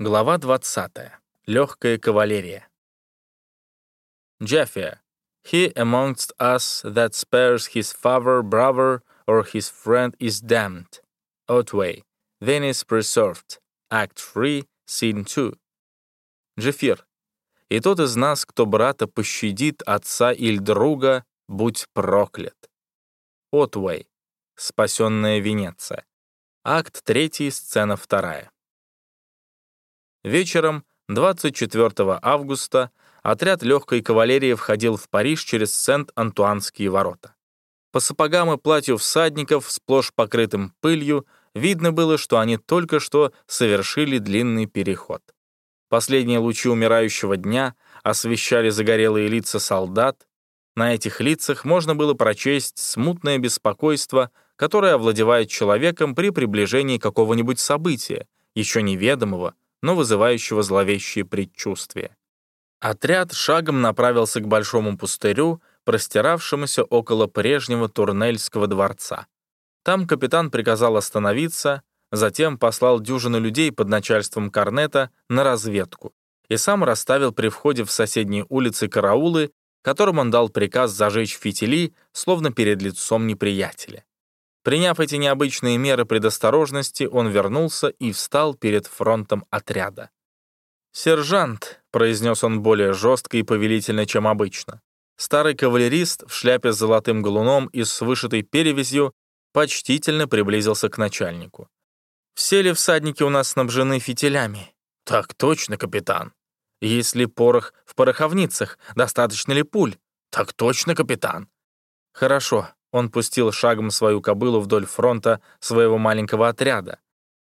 Глава 20. Легкая кавалерия. Jaffa. He amongst us that spares his father, brother, or his friend is damned. Otway. Venice preserved. Act 3, Scene 2. Джефир. И тот из нас, кто брата пощадит, отца или друга, будь проклят. Отвей. Спасенная Венеция. Акт 3, сцена 2. Вечером 24 августа отряд легкой кавалерии входил в Париж через Сент-Антуанские ворота. По сапогам и платью всадников, сплошь покрытым пылью, видно было, что они только что совершили длинный переход. Последние лучи умирающего дня освещали загорелые лица солдат. На этих лицах можно было прочесть смутное беспокойство, которое овладевает человеком при приближении какого-нибудь события, еще неведомого, но вызывающего зловещие предчувствия. Отряд шагом направился к большому пустырю, простиравшемуся около прежнего Турнельского дворца. Там капитан приказал остановиться, затем послал дюжину людей под начальством Корнета на разведку и сам расставил при входе в соседние улицы караулы, которым он дал приказ зажечь фитили, словно перед лицом неприятеля. Приняв эти необычные меры предосторожности, он вернулся и встал перед фронтом отряда. «Сержант», — произнес он более жестко и повелительно, чем обычно. Старый кавалерист в шляпе с золотым галуном и с вышитой перевязью почтительно приблизился к начальнику. «Все ли всадники у нас снабжены фитилями?» «Так точно, капитан». «Есть ли порох в пороховницах? Достаточно ли пуль?» «Так точно, капитан». «Хорошо. Он пустил шагом свою кобылу вдоль фронта своего маленького отряда.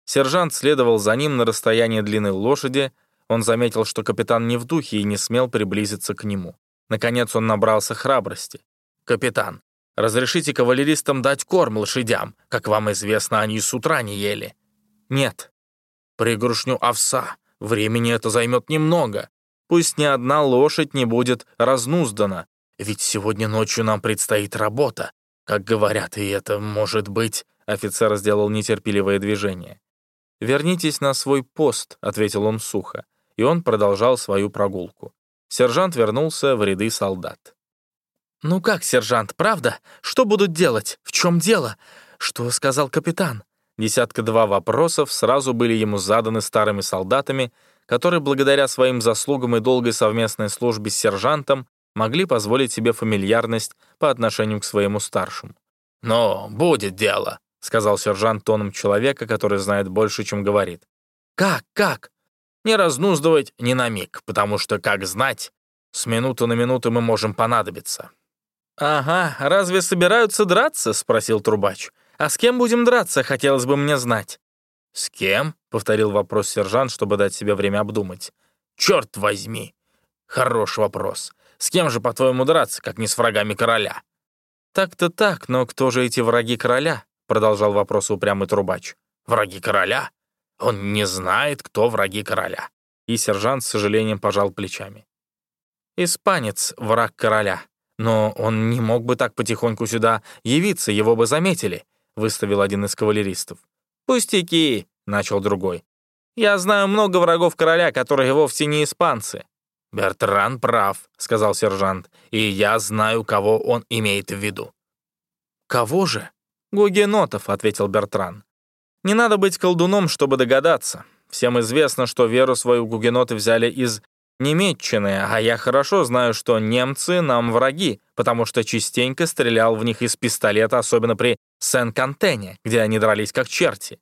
Сержант следовал за ним на расстоянии длины лошади. Он заметил, что капитан не в духе и не смел приблизиться к нему. Наконец он набрался храбрости. «Капитан, разрешите кавалеристам дать корм лошадям? Как вам известно, они с утра не ели». «Нет». «Пригрушню овса. Времени это займет немного. Пусть ни одна лошадь не будет разнуздана. Ведь сегодня ночью нам предстоит работа, «Как говорят, и это может быть...» Офицер сделал нетерпеливое движение. «Вернитесь на свой пост», — ответил он сухо, и он продолжал свою прогулку. Сержант вернулся в ряды солдат. «Ну как, сержант, правда? Что будут делать? В чем дело? Что сказал капитан?» Десятка-два вопросов сразу были ему заданы старыми солдатами, которые благодаря своим заслугам и долгой совместной службе с сержантом могли позволить себе фамильярность по отношению к своему старшему. «Но будет дело», — сказал сержант тоном человека, который знает больше, чем говорит. «Как, как?» «Не разнуздывать ни на миг, потому что, как знать, с минуты на минуту мы можем понадобиться». «Ага, разве собираются драться?» — спросил трубач. «А с кем будем драться, хотелось бы мне знать». «С кем?» — повторил вопрос сержант, чтобы дать себе время обдумать. «Черт возьми! Хороший вопрос. С кем же, по-твоему, драться, как не с врагами короля?» «Так-то так, но кто же эти враги короля?» — продолжал вопрос упрямый трубач. «Враги короля? Он не знает, кто враги короля». И сержант с сожалением пожал плечами. «Испанец — враг короля. Но он не мог бы так потихоньку сюда явиться, его бы заметили», — выставил один из кавалеристов. «Пустяки», — начал другой. «Я знаю много врагов короля, которые вовсе не испанцы. «Бертран прав», — сказал сержант, «и я знаю, кого он имеет в виду». «Кого же?» «Гугенотов», — ответил Бертран. «Не надо быть колдуном, чтобы догадаться. Всем известно, что веру свою гугеноты взяли из Немеччины, а я хорошо знаю, что немцы нам враги, потому что частенько стрелял в них из пистолета, особенно при Сен-Кантене, где они дрались как черти.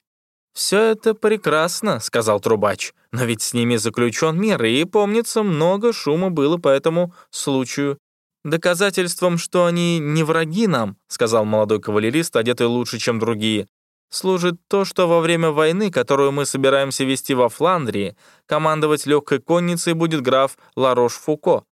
«Все это прекрасно», — сказал трубач, «но ведь с ними заключен мир, и, помнится, много шума было по этому случаю». «Доказательством, что они не враги нам», — сказал молодой кавалерист, одетый лучше, чем другие, «служит то, что во время войны, которую мы собираемся вести во Фландрии, командовать легкой конницей будет граф Ларош-Фуко.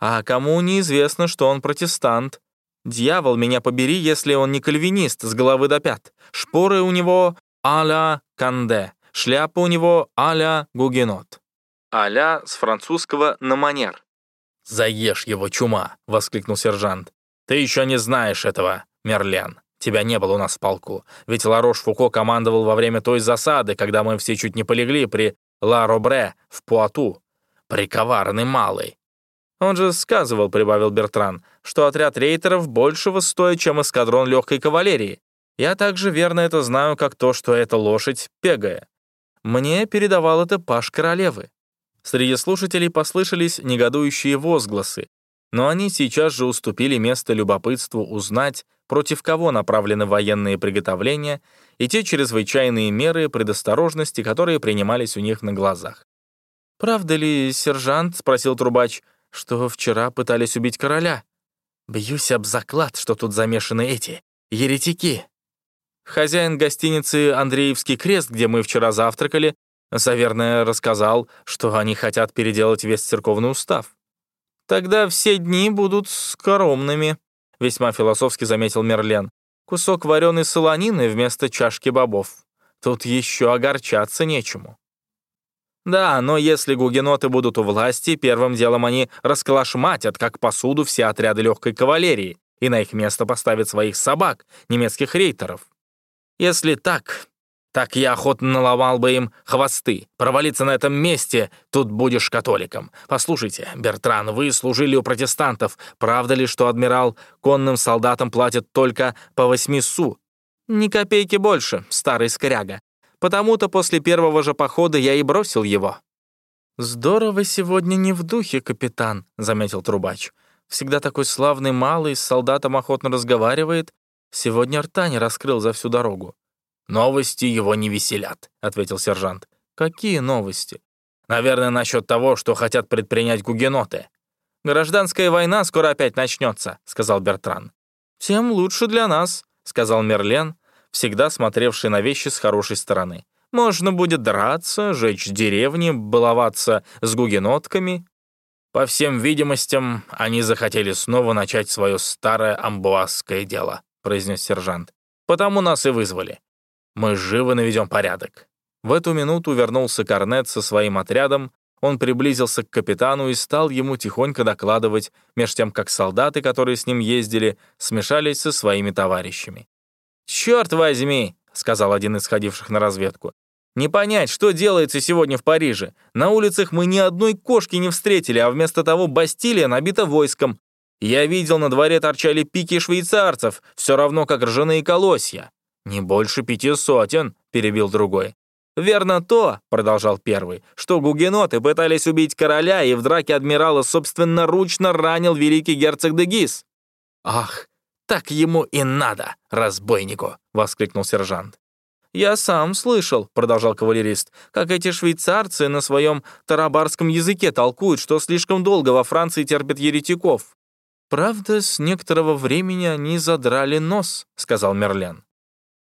А кому неизвестно, что он протестант. Дьявол, меня побери, если он не кальвинист с головы до пят. Шпоры у него а-ля Канде. Шляпа у него а-ля Гугенот. А-ля с французского на манер. «Заешь его, чума!» — воскликнул сержант. «Ты еще не знаешь этого, Мерлен. Тебя не было у нас в полку. Ведь Ларош Фуко командовал во время той засады, когда мы все чуть не полегли при Ла Робре в Пуату. Приковарный малый. Он же сказывал, прибавил Бертран, что отряд рейтеров большего стоит, чем эскадрон легкой кавалерии. Я также верно это знаю, как то, что эта лошадь пегая. Мне передавал это паш королевы. Среди слушателей послышались негодующие возгласы, но они сейчас же уступили место любопытству узнать, против кого направлены военные приготовления и те чрезвычайные меры предосторожности, которые принимались у них на глазах. «Правда ли, сержант?» — спросил трубач, что вчера пытались убить короля. «Бьюсь об заклад, что тут замешаны эти еретики». Хозяин гостиницы «Андреевский крест», где мы вчера завтракали, Саверное рассказал, что они хотят переделать весь церковный устав. «Тогда все дни будут скоромными», — весьма философски заметил Мерлен. «Кусок вареной солонины вместо чашки бобов. Тут еще огорчаться нечему». Да, но если гугеноты будут у власти, первым делом они расколошматят, как посуду, все отряды легкой кавалерии, и на их место поставят своих собак, немецких рейтеров. Если так, так я охотно наломал бы им хвосты. Провалиться на этом месте, тут будешь католиком. Послушайте, Бертран, вы служили у протестантов. Правда ли, что адмирал конным солдатам платит только по восьми су? Ни копейки больше, старый скряга. Потому-то после первого же похода я и бросил его». «Здорово сегодня не в духе, капитан», — заметил трубач. «Всегда такой славный малый, с солдатом охотно разговаривает. Сегодня рта не раскрыл за всю дорогу». «Новости его не веселят», — ответил сержант. «Какие новости?» «Наверное, насчет того, что хотят предпринять гугеноты». «Гражданская война скоро опять начнется», — сказал Бертран. «Тем лучше для нас», — сказал Мерлен, всегда смотревший на вещи с хорошей стороны. Можно будет драться, жечь деревни, баловаться с гугенотками. По всем видимостям, они захотели снова начать свое старое амбуазское дело, произнес сержант. Потому нас и вызвали. Мы живо наведем порядок. В эту минуту вернулся Корнет со своим отрядом, он приблизился к капитану и стал ему тихонько докладывать, меж тем как солдаты, которые с ним ездили, смешались со своими товарищами. «Черт возьми!» — сказал один из ходивших на разведку. «Не понять, что делается сегодня в Париже. На улицах мы ни одной кошки не встретили, а вместо того Бастилия набита войском. Я видел, на дворе торчали пики швейцарцев, все равно как ржаные колосья». «Не больше пяти сотен», — перебил другой. «Верно то», — продолжал первый, «что гугеноты пытались убить короля, и в драке адмирала собственноручно ранил великий герцог де Гис». «Ах, «Так ему и надо, разбойнику!» — воскликнул сержант. «Я сам слышал», — продолжал кавалерист, «как эти швейцарцы на своем тарабарском языке толкуют, что слишком долго во Франции терпят еретиков». «Правда, с некоторого времени они задрали нос», — сказал Мерлен.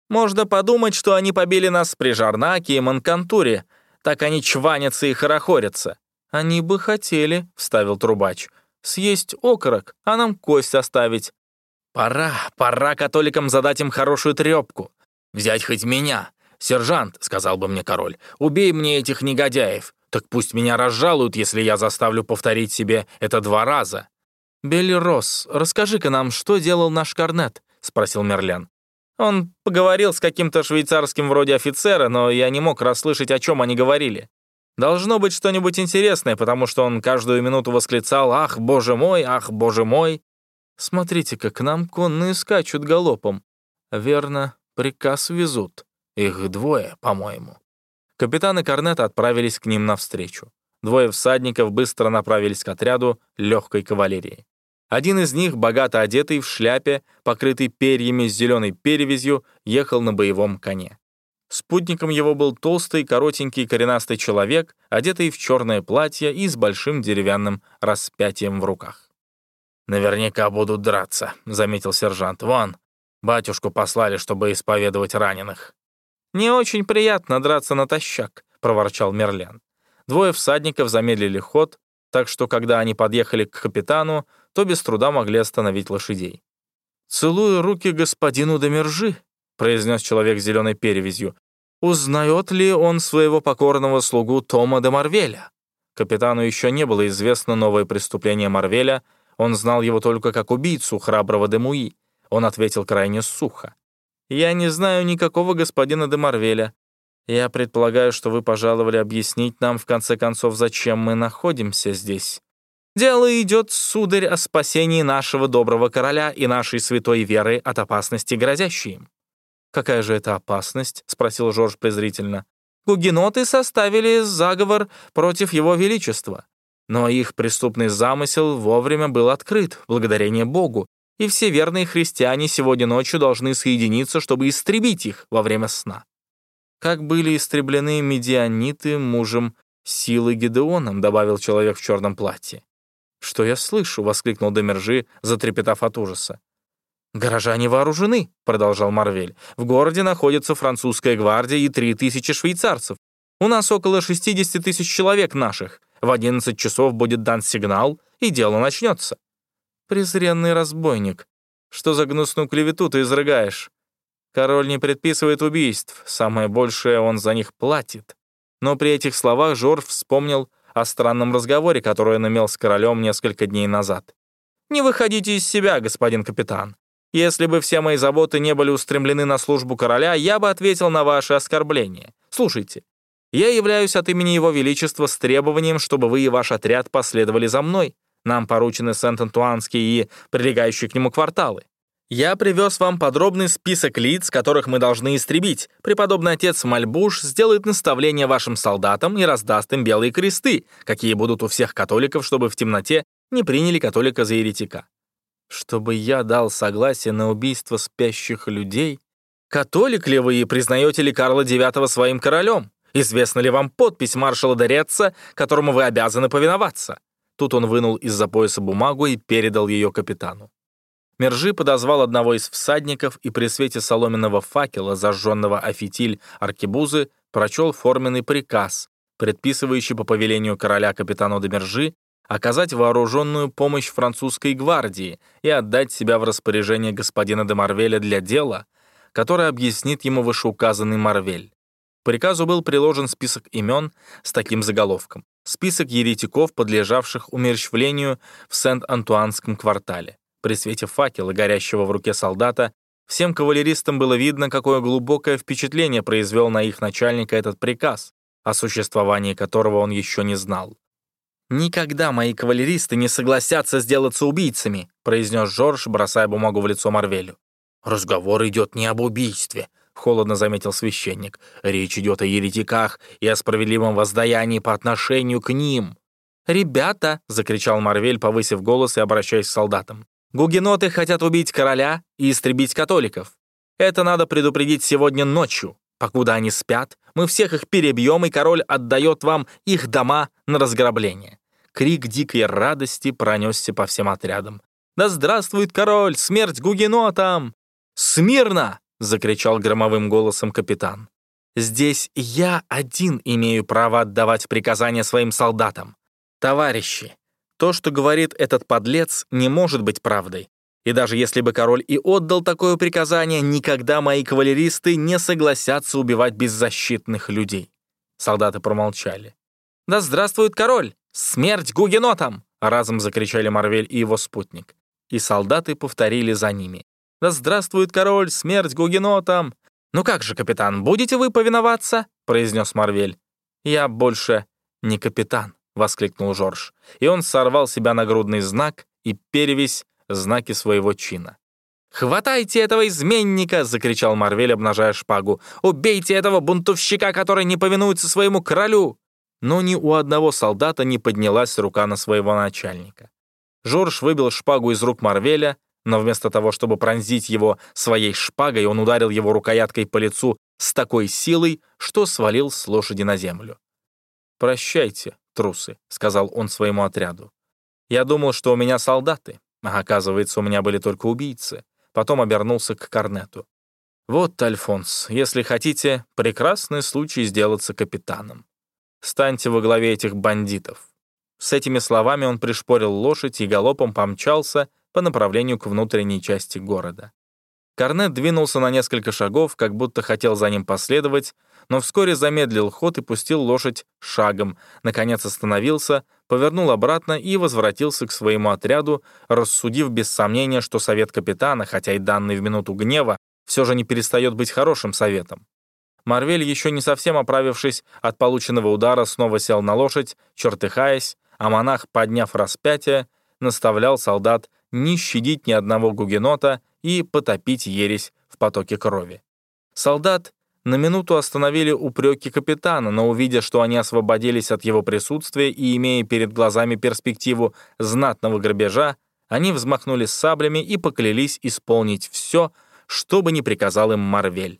«Можно подумать, что они побили нас при Жарнаке и Манкантуре. Так они чванятся и хорохорятся». «Они бы хотели», — вставил трубач, — «съесть окорок, а нам кость оставить. Пора, пора католикам задать им хорошую трёпку. Взять хоть меня. «Сержант», — сказал бы мне король, — «убей мне этих негодяев. Так пусть меня разжалуют, если я заставлю повторить себе это два раза». «Белли Росс, расскажи-ка нам, что делал наш корнет?» — спросил Мерлен. Он поговорил с каким-то швейцарским вроде офицера, но я не мог расслышать, о чем они говорили. Должно быть что-нибудь интересное, потому что он каждую минуту восклицал «Ах, боже мой! Ах, боже мой!» Смотрите-ка, к нам конные скачут галопом. Верно, приказ везут. Их двое, по-моему. Капитан и Корнет отправились к ним навстречу. Двое всадников быстро направились к отряду легкой кавалерии. Один из них, богато одетый в шляпе, покрытый перьями с зеленой перевязью, ехал на боевом коне. Спутником его был толстый, коротенький, коренастый человек, одетый в черное платье и с большим деревянным распятием в руках. «Наверняка будут драться», — заметил сержант. «Вон, батюшку послали, чтобы исповедовать раненых». «Не очень приятно драться натощак», — проворчал Мерлен. Двое всадников замедлили ход, так что, когда они подъехали к капитану, то без труда могли остановить лошадей. «Целую руки господину Демержи», — произнес человек с зеленой перевязью. «Узнает ли он своего покорного слугу Тома де Марвеля?» Капитану еще не было известно новое преступление Марвеля — он знал его только как убийцу храброго Демуи. Он ответил крайне сухо. «Я не знаю никакого господина де Марвеля. «Я предполагаю, что вы пожаловали объяснить нам, в конце концов, зачем мы находимся здесь». «Дело идет, сударь, о спасении нашего доброго короля и нашей святой веры от опасности, грозящей им». «Какая же это опасность?» — спросил Жорж презрительно. «Гугеноты составили заговор против его величества. Но их преступный замысел вовремя был открыт, благодарение Богу, и все верные христиане сегодня ночью должны соединиться, чтобы истребить их во время сна. Как были истреблены медианиты мужем силы Гедеоном, добавил человек в черном платье. «Что я слышу?» — воскликнул Демержи, затрепетав от ужаса. «Горожане вооружены», — продолжал Марвель. «В городе находится французская гвардия и три тысячи швейцарцев. У нас около 60 тысяч человек наших. В 11 часов будет дан сигнал, и дело начнется». «Презренный разбойник, что за гнусную клевету ты изрыгаешь? Король не предписывает убийств, самое большее он за них платит». Но при этих словах Жорж вспомнил о странном разговоре, который он имел с королем несколько дней назад. «Не выходите из себя, господин капитан. Если бы все мои заботы не были устремлены на службу короля, я бы ответил на ваши оскорбления. Слушайте, я являюсь от имени Его Величества с требованием, чтобы вы и ваш отряд последовали за мной. Нам поручены Сент-Антуанские и прилегающие к нему кварталы. Я привез вам подробный список лиц, которых мы должны истребить. Преподобный отец Мальбуш сделает наставление вашим солдатам и раздаст им белые кресты, какие будут у всех католиков, чтобы в темноте не приняли католика за еретика чтобы я дал согласие на убийство спящих людей? Католик ли вы и признаете ли Карла IX своим королем? Известна ли вам подпись маршала Дореца, которому вы обязаны повиноваться?» Тут он вынул из-за пояса бумагу и передал ее капитану. Мержи подозвал одного из всадников и при свете соломенного факела, зажженного офитиль аркебузы, прочел форменный приказ, предписывающий по повелению короля капитану Демержи оказать вооруженную помощь французской гвардии и отдать себя в распоряжение господина де Марвеля для дела, которое объяснит ему вышеуказанный Марвель. Приказу был приложен список имен с таким заголовком. Список еретиков, подлежавших умерщвлению в Сент-Антуанском квартале. При свете факела, горящего в руке солдата, всем кавалеристам было видно, какое глубокое впечатление произвел на их начальника этот приказ, о существовании которого он еще не знал. «Никогда мои кавалеристы не согласятся сделаться убийцами», произнес Жорж, бросая бумагу в лицо Марвелю. «Разговор идет не об убийстве», — холодно заметил священник. «Речь идет о еретиках и о справедливом воздаянии по отношению к ним». «Ребята!» — закричал Марвель, повысив голос и обращаясь к солдатам. «Гугеноты хотят убить короля и истребить католиков. Это надо предупредить сегодня ночью. Покуда они спят, мы всех их перебьем, и король отдает вам их дома на разграбление. Крик дикой радости пронесся по всем отрядам. «Да здравствует король! Смерть гугенотам!» «Смирно!» — закричал громовым голосом капитан. «Здесь я один имею право отдавать приказания своим солдатам. Товарищи, то, что говорит этот подлец, не может быть правдой. И даже если бы король и отдал такое приказание, никогда мои кавалеристы не согласятся убивать беззащитных людей». Солдаты промолчали. «Да здравствует король! «Смерть гугенотам!» — разом закричали Марвель и его спутник. И солдаты повторили за ними. «Да здравствует король! Смерть гугенотам!» «Ну как же, капитан, будете вы повиноваться?» — произнес Марвель. «Я больше не капитан», — воскликнул Жорж. И он сорвал себя нагрудный знак и перевесь знаки своего чина. «Хватайте этого изменника!» — закричал Марвель, обнажая шпагу. «Убейте этого бунтовщика, который не повинуется своему королю!» но ни у одного солдата не поднялась рука на своего начальника. Жорж выбил шпагу из рук Марвеля, но вместо того, чтобы пронзить его своей шпагой, он ударил его рукояткой по лицу с такой силой, что свалил с лошади на землю. «Прощайте, трусы», — сказал он своему отряду. «Я думал, что у меня солдаты, а оказывается, у меня были только убийцы». Потом обернулся к Корнету. «Вот, Альфонс, если хотите, прекрасный случай сделаться капитаном. Станьте во главе этих бандитов». С этими словами он пришпорил лошадь и галопом помчался по направлению к внутренней части города. Корнет двинулся на несколько шагов, как будто хотел за ним последовать, но вскоре замедлил ход и пустил лошадь шагом, наконец остановился, повернул обратно и возвратился к своему отряду, рассудив без сомнения, что совет капитана, хотя и данный в минуту гнева, все же не перестает быть хорошим советом. Марвель, еще не совсем оправившись от полученного удара, снова сел на лошадь, чертыхаясь, а монах, подняв распятие, наставлял солдат не щадить ни одного гугенота и потопить ересь в потоке крови. Солдат на минуту остановили упреки капитана, но увидя, что они освободились от его присутствия и имея перед глазами перспективу знатного грабежа, они взмахнули саблями и поклялись исполнить все, что бы ни приказал им Марвель.